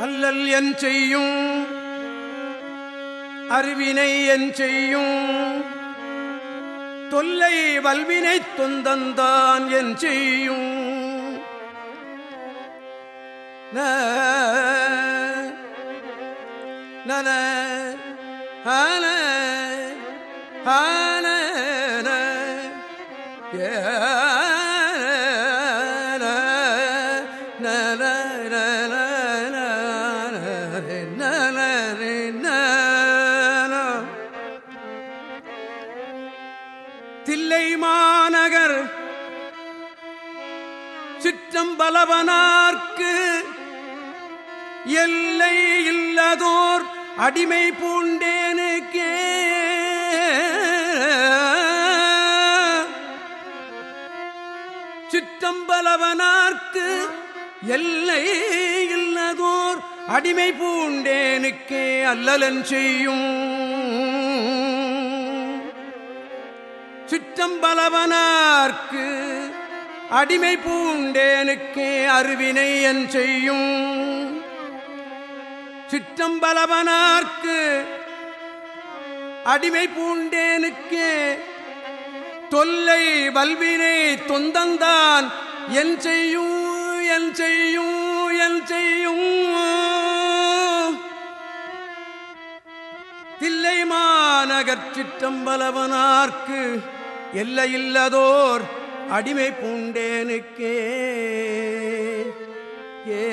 அல்லல் என் செய்யும் அறிவினை என் செய்யும். தொல்லை வல்வினை தொந்தந்தான் என் செய்யும். நன ஆன ஆன தில்லை மாநகர். சிற்றம்பலவனார்க்கு எல்லை இல்லதோர் அடிமை பூண்டேனுக்கே சிற்றம்பலவனார்க்கு எல்லை இல்லதோர் அடிமை பூண்டேனுக்கே அல்லலன் செய்யும் சிற்றம்பலவனார்க்கு அடிமை பூண்டேனுக்கு அருவினை என் செய்யும். சிற்றம்பலவனார்க்கு அடிமை பூண்டேனுக்கு தொல்லை வல்வினை தொந்தந்தான். என் செய்யும் என் செய்யும் என் செய்யும். தில்லை மாநகர் சிற்றம்பலவனார்க்கு எல்லையில்லதோர் அடிமை பூண்டேனுக்கே. ஏ